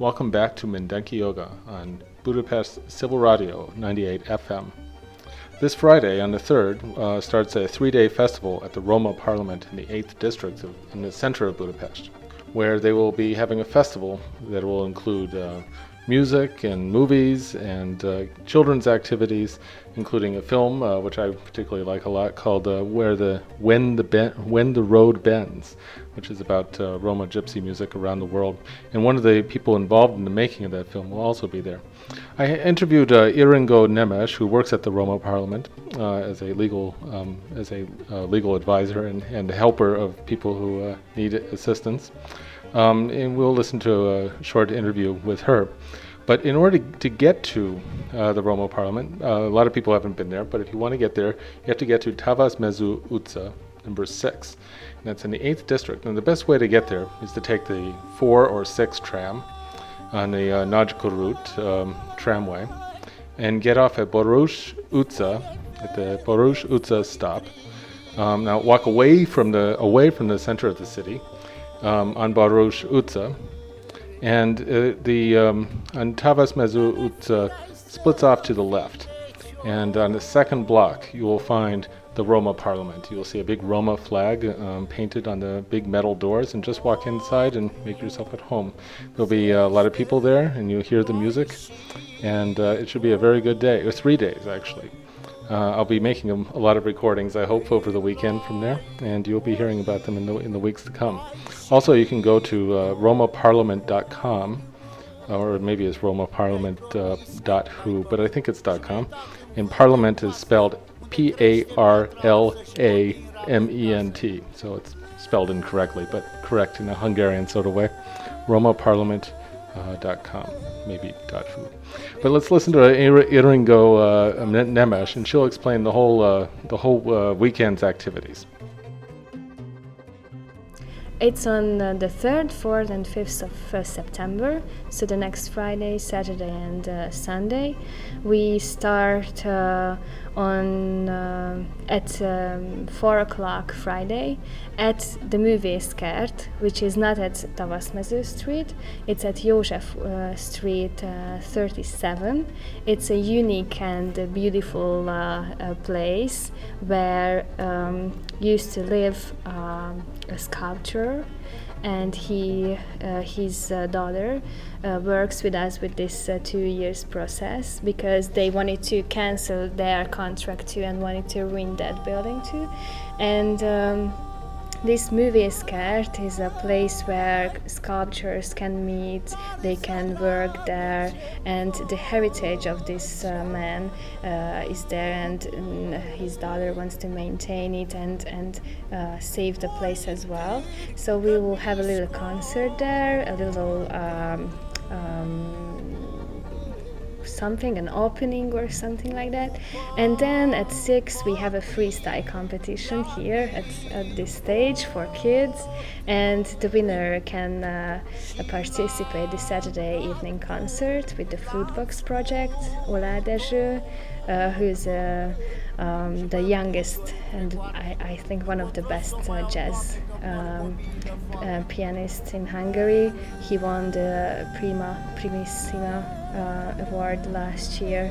Welcome back to Mindenki Joga on Budapest Civil Radio 98 FM. This Friday, on the 3rd, uh, starts a three day festival at the Roma Parliament in the 8th District of, in the center of Budapest, where they will be having a festival that will include uh, music and movies and uh, children's activities, including a film uh, which I particularly like a lot called uh, "Where the When the ben- When the Road Bends," which is about uh, Roma gypsy music around the world. And one of the people involved in the making of that film will also be there. I interviewed uh, Iringo Nemes, who works at the Roma Parliament uh, as a legal um, as a legal advisor and, and helper of people who need assistance. Um, and we'll listen to a short interview with her. But in order to, get to uh, the Roma Parliament, uh, a lot of people haven't been there, but if you want to get there, you have to get to Tavaszmező utca, number six. And that's in the 8th district. And the best way to get there is to take the 4 or 6 tram on the uh, route um, tramway and get off at Baross utca, at the Baross utca stop. Um, now walk away from the away from the center of the city um, on Baross utca. And uh, the um, on Tavaszmező utca splits off to the left. And on the second block, you will find the Roma Parliament. You'll see a big Roma flag um, painted on the big metal doors, and just walk inside and make yourself at home. There'll be a lot of people there, and you'll hear the music, and uh, it should be a very good day. Or three days, actually. Uh, I'll be making a, a, lot of recordings, I hope, over the weekend from there, and you'll be hearing about them in the, in the weeks to come. Also, you can go to uh, romaparliament.com, or maybe it's romaparliament.who, uh, but I think it's .com. And Parliament is spelled P A R L A M E N T, so it's spelled incorrectly, but correct in a Hungarian sort of way. romaparliament.com uh, .com, maybe .fu. But let's listen to Iringo uh, Nemes, and she'll explain the whole uh, the whole uh, weekend's activities. It's on uh, the 3rd, 4th, and 5th of uh, September, so the next Friday, Saturday, and Sunday. We start on uh, at um, 4 o'clock Friday at the movie Művészkert, which is not at Tavaszmező Street, it's at József uh, Street 37. It's a unique and beautiful place where um, used to live um, a sculptor, and he, uh, his uh, daughter, uh, works with us with this uh, two years process because they wanted to cancel their contract too and wanted to ruin that building too, and. Um, this movie Művészkert is a place where sculptors can meet, they can work there, and the heritage of this uh, man uh, is there, and, and, his daughter wants to maintain it and and uh, save the place as well. So we will have a little concert there, a little. Um, um, something, an opening or something like that. And then at six we have a freestyle competition here at, at this stage for kids, and the winner can uh, participate the Saturday evening concert with the Flute Box Project. Oláh Dezső, uh, who's uh, um, the youngest and I, I, think one of the best uh, jazz um, uh, pianists in Hungary. He won the Prima Primissima award last year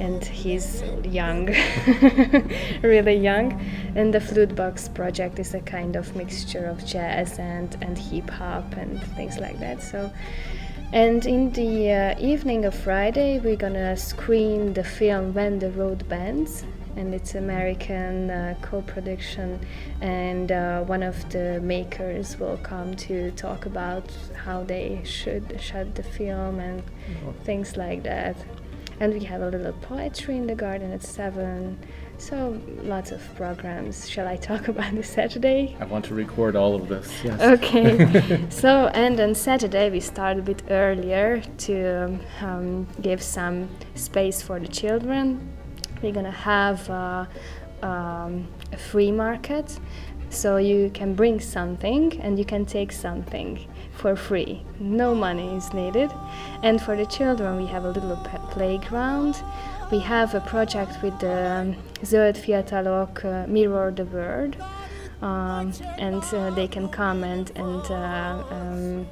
and he's young, really young. And the Flute Box project is a kind of mixture of jazz and, and hip hop and things like that. So and in the uh, evening of Friday, we're gonna screen the film When the Road Bends, and it's American uh, co-production. And uh, one of the makers will come to talk about how they should shot the film and oh. things like that. And we have a little poetry in the garden at seven. So lots of programs. Shall I talk about the Saturday? I want to record all of this. Yes. Okay. so and on Saturday we start a bit earlier to um, give some space for the children. We're gonna have uh, um, a free market, so you can bring something and you can take something for free. No money is needed. And for the children, we have a little playground we have a project with the Zöld Fiatalok uh, Mirror the World, um, and uh, they can come and, and uh, um,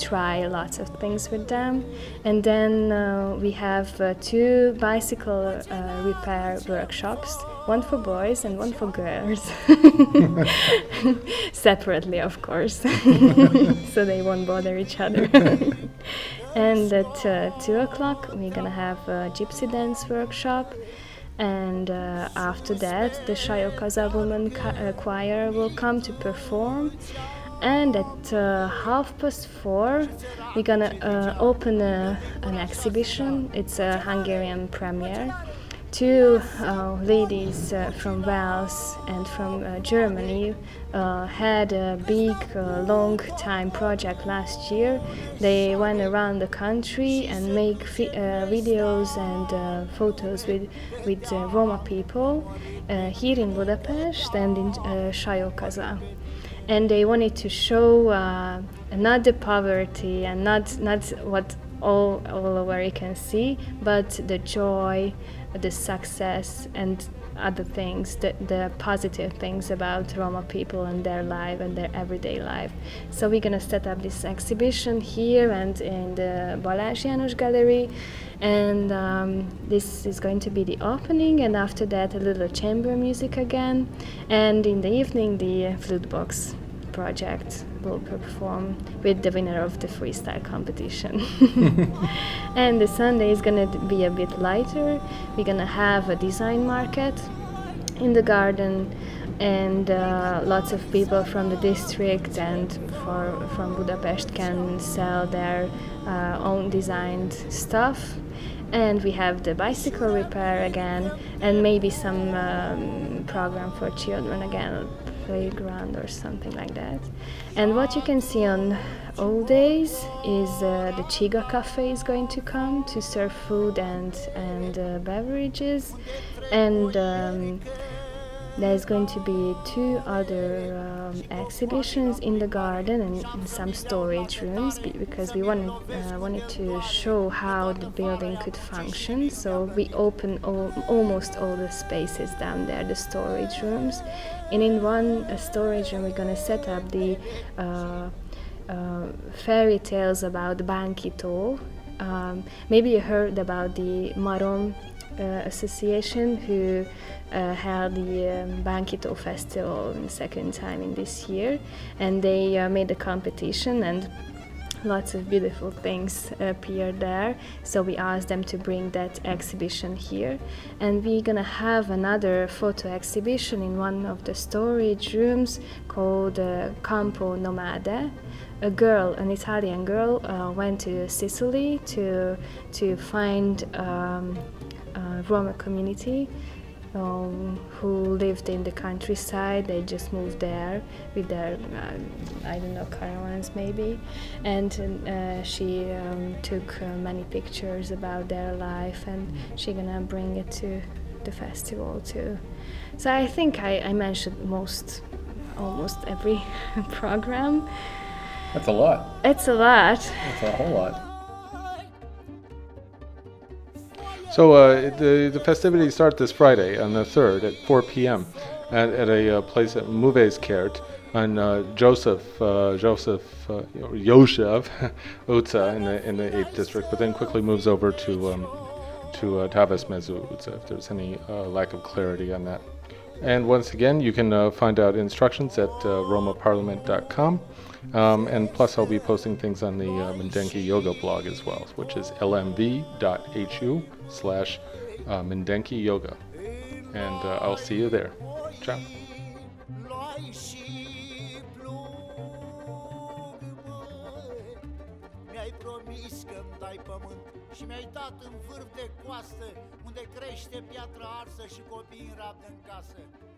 try lots of things with them. And then uh, we have uh, two bicycle uh, repair workshops one for boys and one for girls. Separately, of course, so they won't bother each other. and at uh, 2 o'clock, we're gonna have a gypsy dance workshop and uh, after that the Shayokaza woman uh, choir will come to perform and at uh, half past four we're gonna uh, open a, an exhibition. It's a hungarian premiere. Two uh, ladies uh, from Wales and from uh, Germany uh, had a big, uh, long time project last year. They went around the country and make fi- uh, videos and photos with with Roma people here in Budapest and in uh, And they wanted to show not the poverty and not not what all all can see, but the joy the success and other things, the, the positive things about Roma people and their life and their everyday life. So we're gonna set up this exhibition here and in the Balázs János Gallery, and um, this is going to be the opening. And after that, a little chamber music again, and in the evening, the flute box project will perform with the winner of the freestyle competition. and the Sunday is gonna be a bit lighter. We're gonna have a design market in the garden and uh, lots of people from the district and for, from Budapest can sell their uh, own designed stuff. And we have the bicycle repair again, and maybe some um, program for children again, playground or something like that. And what you can see on all days is uh, the Csiga Cafe is going to come to serve food and and uh, beverages, and um, there's going to be two other um, exhibitions in the garden and, in some storage rooms because we wanted, uh, wanted to show how the building could function. So we open all, almost all the spaces down there, the storage rooms. And in one uh, storage room, we're going to set up the uh, uh fairy tales about Bánkitó. Um, maybe you heard about the Marom Association who uh, held the um, Bánkitó Festival the second time in this year, and they uh, made a competition and lots of beautiful things appeared there. So we asked them to bring that exhibition here. And we're gonna have another photo exhibition in one of the storage rooms called uh, campo nomade. A girl an italian girl uh, went to sicily to to find um, roma community um, who lived in the countryside. They just moved there with their, uh, I don't know, caravans maybe. And uh, she um, took uh, many pictures about their life and she's gonna bring it to the festival too. So I think I, I mentioned most, almost every program. That's a lot. It's a lot. It's a whole lot. So uh, the, the festivities start this Friday on the 3rd at 4 p.m. at, at a uh, place at Művészkert on uh, Joseph uh, Joseph uh, Yoshev Utsa in the in the 8th district, but then quickly moves over to um, to uh, Tavaszmező if there's any uh, lack of clarity on that. And once again, you can uh, find out instructions at uh, romaparliament.com. Um, and plus, I'll be posting things on the uh, Mindenki Joga blog as well, which is lmv.hu slash uh, Mindenki Joga. And uh, I'll see you there. Ciao. Și mi-ai dat în vârf de coastă unde crește piatra arsă și copiii în rabdă în casă. La, la.